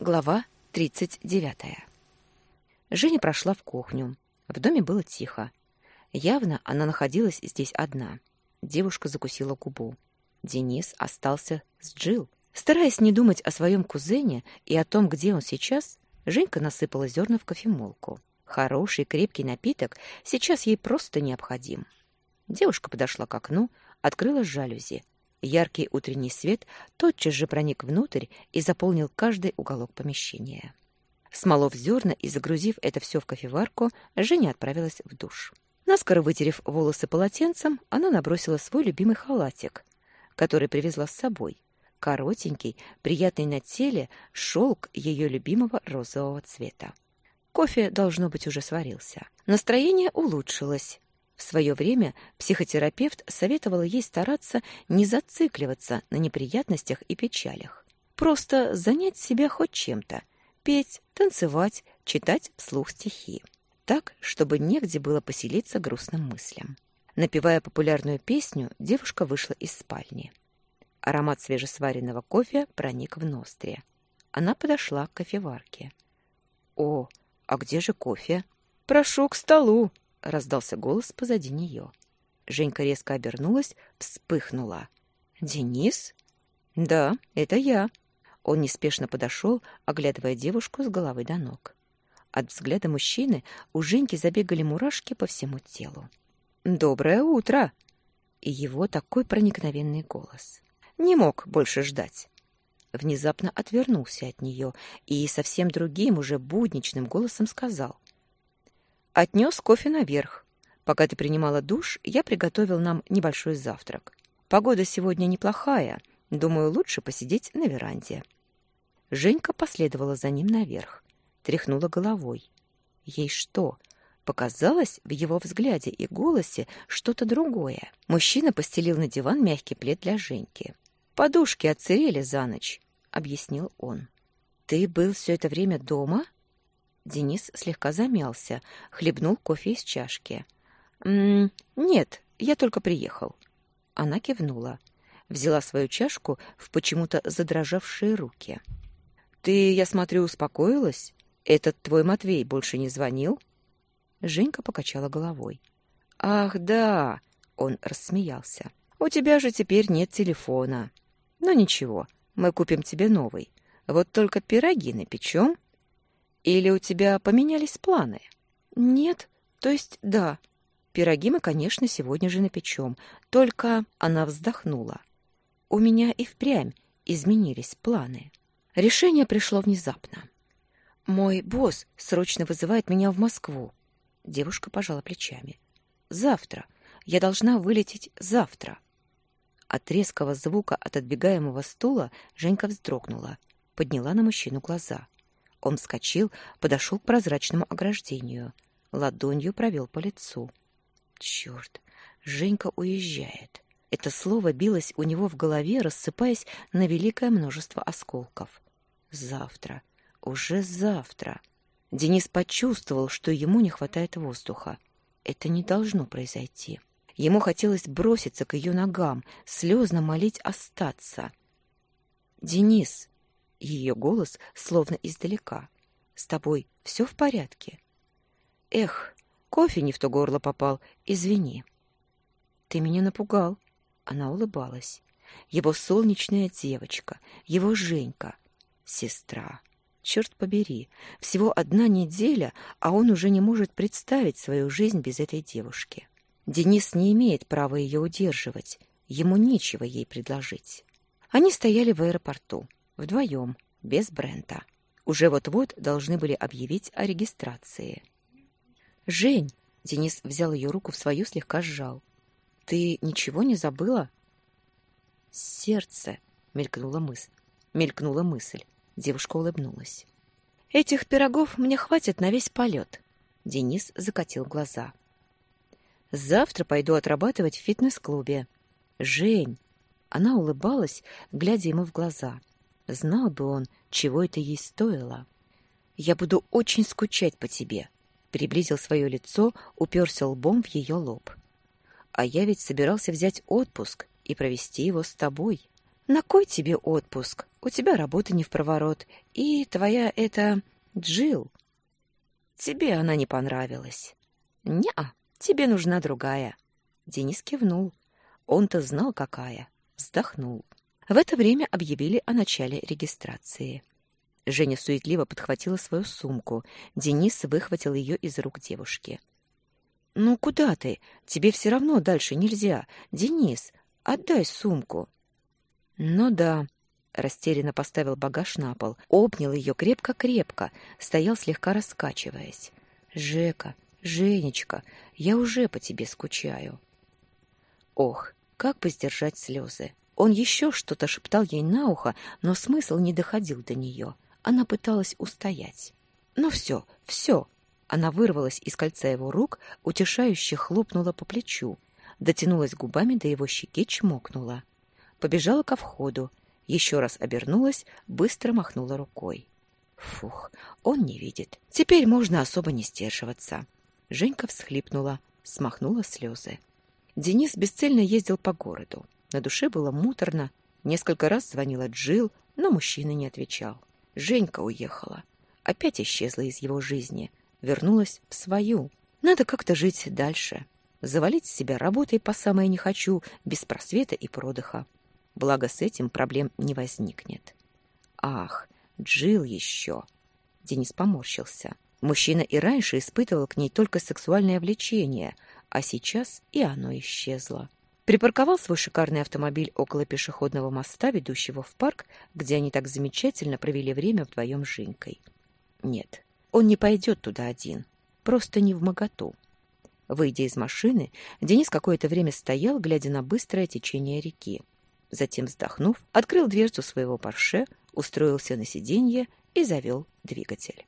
Глава 39. Женя прошла в кухню. В доме было тихо. Явно она находилась здесь одна. Девушка закусила губу. Денис остался с Джил. Стараясь не думать о своем кузене и о том, где он сейчас, Женька насыпала зерна в кофемолку. Хороший крепкий напиток сейчас ей просто необходим. Девушка подошла к окну, открыла жалюзи. Яркий утренний свет тотчас же проник внутрь и заполнил каждый уголок помещения. Смолов зерна и загрузив это все в кофеварку, Женя отправилась в душ. Наскоро вытерев волосы полотенцем, она набросила свой любимый халатик, который привезла с собой. Коротенький, приятный на теле, шелк ее любимого розового цвета. Кофе, должно быть, уже сварился. Настроение улучшилось. В свое время психотерапевт советовал ей стараться не зацикливаться на неприятностях и печалях. Просто занять себя хоть чем-то. Петь, танцевать, читать вслух стихи. Так, чтобы негде было поселиться грустным мыслям. Напевая популярную песню, девушка вышла из спальни. Аромат свежесваренного кофе проник в ноздри. Она подошла к кофеварке. «О, а где же кофе?» «Прошу к столу!» — раздался голос позади нее. Женька резко обернулась, вспыхнула. «Денис?» «Да, это я». Он неспешно подошел, оглядывая девушку с головы до ног. От взгляда мужчины у Женьки забегали мурашки по всему телу. «Доброе утро!» И его такой проникновенный голос. Не мог больше ждать. Внезапно отвернулся от нее и совсем другим, уже будничным голосом сказал. Отнес кофе наверх. Пока ты принимала душ, я приготовил нам небольшой завтрак. Погода сегодня неплохая. Думаю, лучше посидеть на веранде. Женька последовала за ним наверх. Тряхнула головой. Ей что, показалось в его взгляде и голосе что-то другое? Мужчина постелил на диван мягкий плед для Женьки. «Подушки отсырели за ночь», — объяснил он. «Ты был все это время дома?» Денис слегка замялся, хлебнул кофе из чашки. «М -м, «Нет, я только приехал». Она кивнула, взяла свою чашку в почему-то задрожавшие руки. «Ты, я смотрю, успокоилась? Этот твой Матвей больше не звонил?» Женька покачала головой. «Ах, да!» — он рассмеялся. «У тебя же теперь нет телефона. Но ничего, мы купим тебе новый. Вот только пироги напечем, или у тебя поменялись планы? Нет, то есть да. Пироги мы, конечно, сегодня же напечем. Только она вздохнула. У меня и впрямь изменились планы. Решение пришло внезапно. Мой босс срочно вызывает меня в Москву. Девушка пожала плечами. Завтра. Я должна вылететь завтра. От резкого звука от отбегаемого стула Женька вздрогнула, подняла на мужчину глаза. Он вскочил, подошел к прозрачному ограждению. Ладонью провел по лицу. Черт, Женька уезжает. Это слово билось у него в голове, рассыпаясь на великое множество осколков. Завтра, уже завтра. Денис почувствовал, что ему не хватает воздуха. Это не должно произойти. Ему хотелось броситься к ее ногам, слезно молить остаться. «Денис!» Ее голос словно издалека. «С тобой все в порядке?» «Эх, кофе не в то горло попал. Извини». «Ты меня напугал». Она улыбалась. Его солнечная девочка, его Женька, сестра. Черт побери, всего одна неделя, а он уже не может представить свою жизнь без этой девушки. Денис не имеет права ее удерживать, ему нечего ей предложить. Они стояли в аэропорту. Вдвоем, без Брента. Уже вот-вот должны были объявить о регистрации. «Жень!» — Денис взял ее руку в свою, слегка сжал. «Ты ничего не забыла?» «Сердце!» — мелькнула мысль. Мелькнула мысль. Девушка улыбнулась. «Этих пирогов мне хватит на весь полет!» Денис закатил глаза. «Завтра пойду отрабатывать в фитнес-клубе». «Жень!» Она улыбалась, глядя ему в глаза. Знал бы он, чего это ей стоило. «Я буду очень скучать по тебе», — приблизил свое лицо, уперся лбом в ее лоб. «А я ведь собирался взять отпуск и провести его с тобой. На кой тебе отпуск? У тебя работа не в проворот. И твоя это... Джил. Тебе она не понравилась. Неа, тебе нужна другая. Денис кивнул. Он-то знал, какая. Вздохнул. В это время объявили о начале регистрации. Женя суетливо подхватила свою сумку. Денис выхватил ее из рук девушки. «Ну куда ты? Тебе все равно дальше нельзя. Денис, отдай сумку». «Ну да», — растерянно поставил багаж на пол, обнял ее крепко-крепко, стоял слегка раскачиваясь. «Жека, Женечка, я уже по тебе скучаю». Ох, как бы сдержать слезы. Он еще что-то шептал ей на ухо, но смысл не доходил до нее. Она пыталась устоять. «Ну все, все!» Она вырвалась из кольца его рук, утешающе хлопнула по плечу, дотянулась губами до его щеки, чмокнула. Побежала ко входу, еще раз обернулась, быстро махнула рукой. Фух, он не видит. Теперь можно особо не сдерживаться. Женька всхлипнула, смахнула слезы. Денис бесцельно ездил по городу. На душе было муторно. Несколько раз звонила Джил, но мужчина не отвечал. Женька уехала. Опять исчезла из его жизни. Вернулась в свою. Надо как-то жить дальше. Завалить себя работой по самое не хочу, без просвета и продыха. Благо с этим проблем не возникнет. Ах, Джил еще. Денис поморщился. Мужчина и раньше испытывал к ней только сексуальное влечение, а сейчас и оно исчезло припарковал свой шикарный автомобиль около пешеходного моста, ведущего в парк, где они так замечательно провели время вдвоем с Женькой. Нет, он не пойдет туда один, просто не в моготу. Выйдя из машины, Денис какое-то время стоял, глядя на быстрое течение реки. Затем, вздохнув, открыл дверцу своего Порше, устроился на сиденье и завел двигатель.